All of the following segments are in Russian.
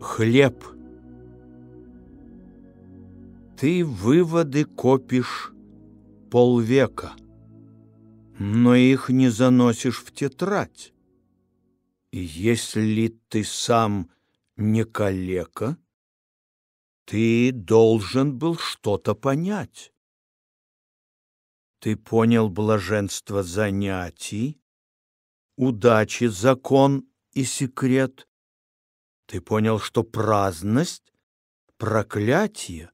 Хлеб. Ты выводы копишь полвека, но их не заносишь в тетрадь. И если ты сам не калека, ты должен был что-то понять. Ты понял блаженство занятий, удачи закон и секрет. Ты понял, что праздность — проклятие,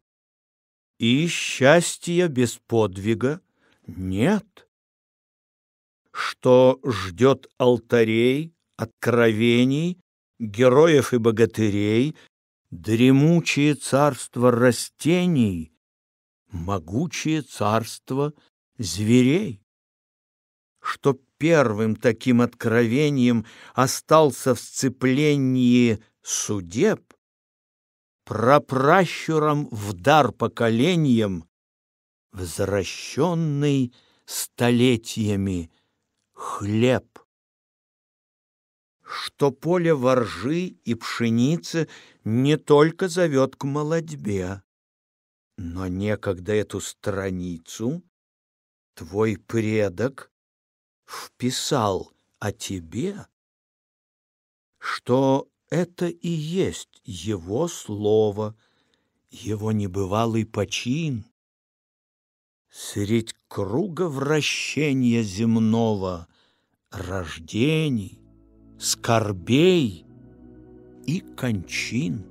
и счастья без подвига нет. Что ждет алтарей, откровений, героев и богатырей, дремучее царство растений, могучее царство зверей. Что первым таким откровением остался в сцеплении судеб, прапращуром в дар поколениям, возвращенный столетиями хлеб. Что поле воржи и пшеницы не только зовет к молодьбе, но некогда эту страницу твой предок вписал о тебе, что это и есть его слово, его небывалый почин. Средь круга вращения земного, рождений, скорбей и кончин.